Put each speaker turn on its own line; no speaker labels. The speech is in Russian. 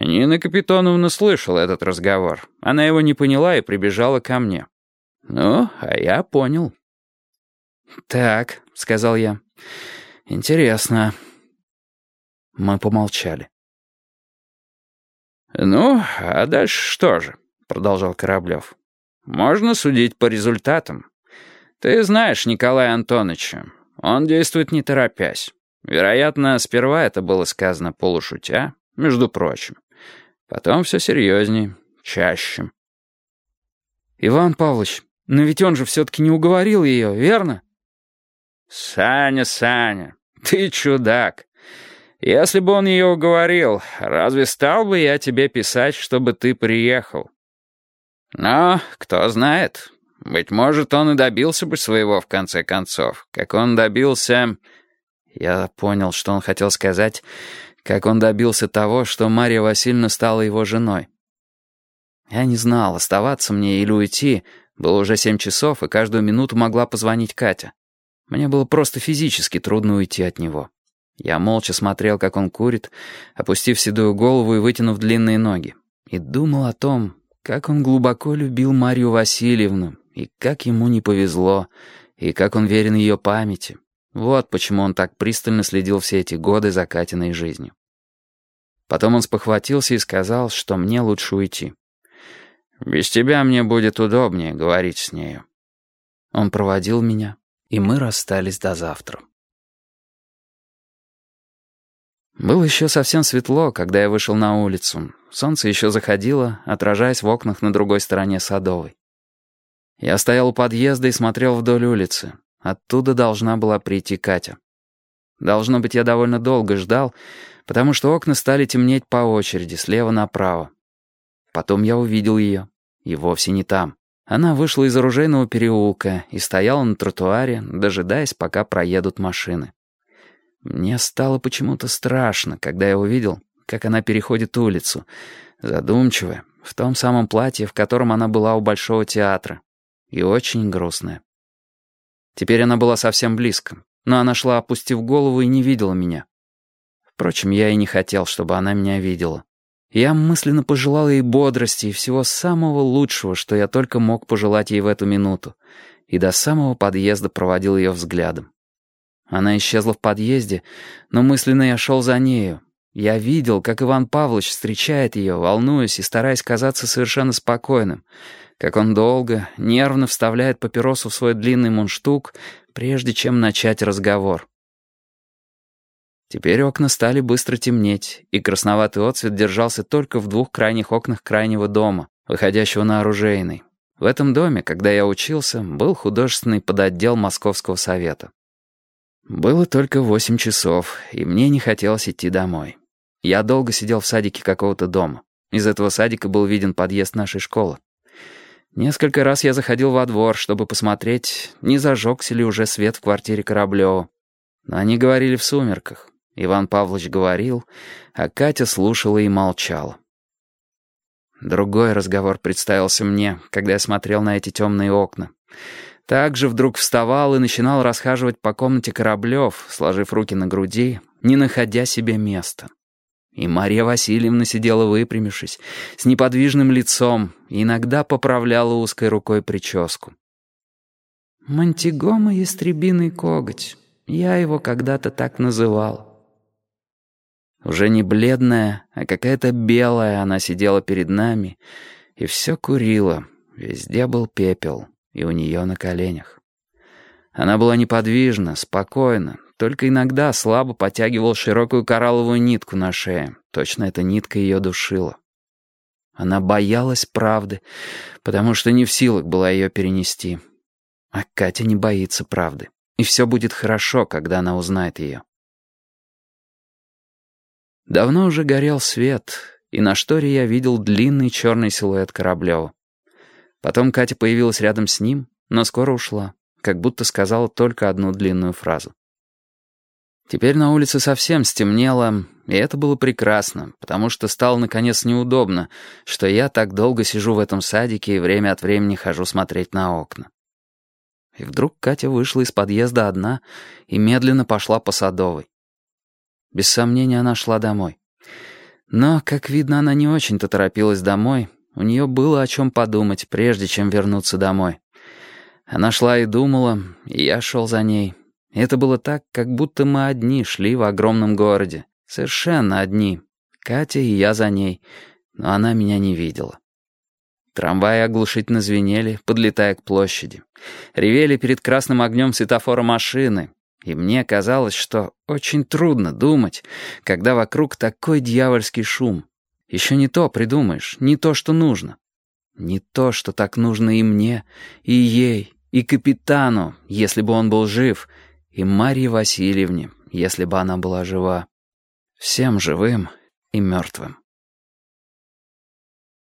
Нина Капитоновна слышала этот разговор. Она его не поняла и прибежала ко мне. Ну, а я понял. «Так», — сказал я, — «интересно». Мы помолчали. «Ну, а дальше что же?» — продолжал Кораблев. «Можно судить по результатам. Ты знаешь Николая Антоновича. Он действует не торопясь. Вероятно, сперва это было сказано полушутя, между прочим. Потом все серьезнее, чаще.
«Иван Павлович, но ведь он же все-таки не уговорил ее, верно?»
«Саня, Саня, ты чудак. Если бы он ее уговорил, разве стал бы я тебе писать, чтобы ты приехал? Но, кто знает, быть может, он и добился бы своего в конце концов, как он добился...» Я понял, что он хотел сказать как он добился того, что Мария Васильевна стала его женой. Я не знал, оставаться мне или уйти. Было уже семь часов, и каждую минуту могла позвонить Катя. Мне было просто физически трудно уйти от него. Я молча смотрел, как он курит, опустив седую голову и вытянув длинные ноги. И думал о том, как он глубоко любил Марию Васильевну, и как ему не повезло, и как он верен ее памяти. Вот почему он так пристально следил все эти годы за Катиной жизнью. Потом он спохватился и сказал, что мне лучше уйти. «Без тебя мне будет удобнее говорить с нею». Он проводил меня, и мы расстались до завтра. Было еще совсем светло, когда я вышел на улицу. Солнце еще заходило, отражаясь в окнах на другой стороне Садовой. Я стоял у подъезда и смотрел вдоль улицы. Оттуда должна была прийти Катя. Должно быть, я довольно долго ждал, потому что окна стали темнеть по очереди, слева направо. Потом я увидел ее, и вовсе не там. Она вышла из оружейного переулка и стояла на тротуаре, дожидаясь, пока проедут машины. Мне стало почему-то страшно, когда я увидел, как она переходит улицу, задумчивая, в том самом платье, в котором она была у Большого театра, и очень грустная. Теперь она была совсем близко, но она шла, опустив голову, и не видела меня. Впрочем, я и не хотел, чтобы она меня видела. Я мысленно пожелал ей бодрости и всего самого лучшего, что я только мог пожелать ей в эту минуту, и до самого подъезда проводил ее взглядом. Она исчезла в подъезде, но мысленно я шел за нею. Я видел, как Иван Павлович встречает ее, волнуясь и стараясь казаться совершенно спокойным — как он долго, нервно вставляет папиросу в свой длинный мундштук, прежде чем начать разговор. Теперь окна стали быстро темнеть, и красноватый отцвет держался только в двух крайних окнах крайнего дома, выходящего на оружейный. В этом доме, когда я учился, был художественный подотдел Московского совета. Было только восемь часов, и мне не хотелось идти домой. Я долго сидел в садике какого-то дома. Из этого садика был виден подъезд нашей школы. Несколько раз я заходил во двор, чтобы посмотреть, не зажегся ли уже свет в квартире Кораблева. Но они говорили в сумерках. Иван Павлович говорил, а Катя слушала и молчала. Другой разговор представился мне, когда я смотрел на эти темные окна. Также вдруг вставал и начинал расхаживать по комнате Кораблев, сложив руки на груди, не находя себе места. И Мария Васильевна сидела выпрямившись, с неподвижным лицом, и иногда поправляла узкой рукой прическу. «Мантигома — ястребиный коготь. Я его когда-то так называл». Уже не бледная, а какая-то белая она сидела перед нами и все курила. Везде был пепел, и у нее на коленях. Она была неподвижна, спокойна, только иногда слабо потягивал широкую коралловую нитку на шее. Точно эта нитка ее душила. Она боялась правды, потому что не в силах была ее перенести. А Катя не боится правды. И все будет хорошо, когда она узнает ее. Давно уже горел свет, и на шторе я видел длинный черный силуэт Кораблева. Потом Катя появилась рядом с ним, но скоро ушла, как будто сказала только одну длинную фразу. Теперь на улице совсем стемнело, и это было прекрасно, потому что стало, наконец, неудобно, что я так долго сижу в этом садике и время от времени хожу смотреть на окна. И вдруг Катя вышла из подъезда одна и медленно пошла по Садовой. Без сомнения, она шла домой. Но, как видно, она не очень-то торопилась домой. У нее было о чем подумать, прежде чем вернуться домой. Она шла и думала, и я шел за ней. это было так, как будто мы одни шли в огромном городе. Совершенно одни. Катя и я за ней. Но она меня не видела. Трамваи оглушительно звенели, подлетая к площади. Ревели перед красным огнем светофора машины. И мне казалось, что очень трудно думать, когда вокруг такой дьявольский шум. Еще не то придумаешь, не то, что нужно. Не то, что так нужно и мне, и ей, и капитану, если бы он был жив, и Марье Васильевне, если бы она была жива. Всем живым и мертвым.